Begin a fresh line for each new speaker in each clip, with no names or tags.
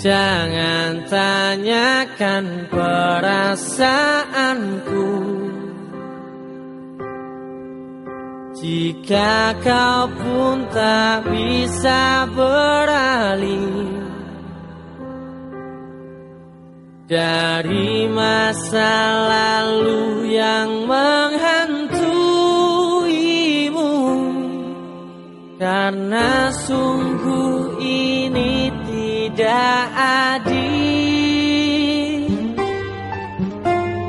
Jangan tanyakan perasaanku. Jika kau pun tak bisa beralih Dari masa lalu yang menghantuimu Karena sungguh ini tidak adil.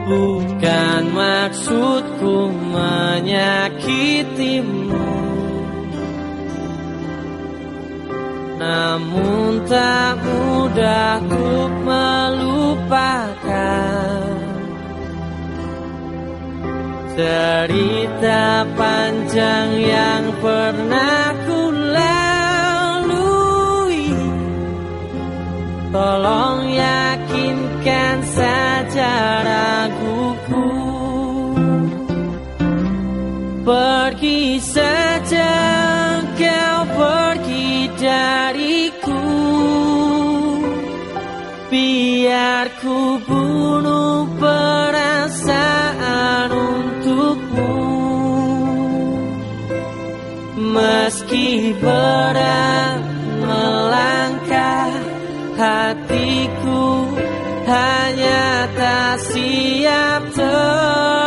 Bukan maksudku menyakitimu. Namun tak mudah untuk melupakan Cerita panjang yang pernah Tolong yakinkan saja raguku Pergi saja kau pergi dariku. Biar ku bunuh perasaan untukmu. Meski berat melangkah hatiku hanya tak siap terluka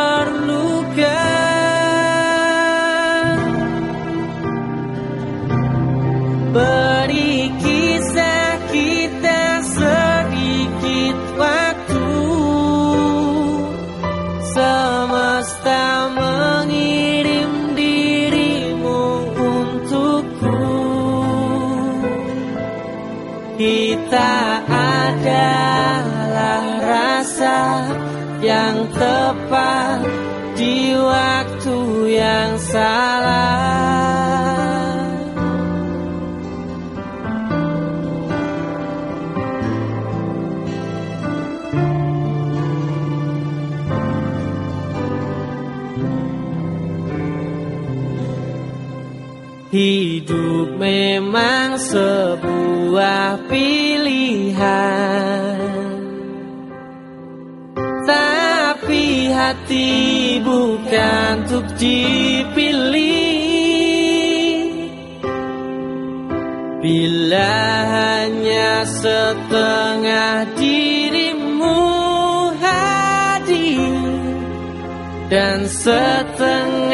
kita adalah rasa yang tepat di waktu yang salah. Hidup memang sebuah pilihan. Tapi hati bukan untuk dipilih. Bila hanya setengah dirimu hadir Dan setengah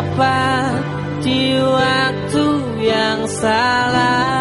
tepat di waktu yang salah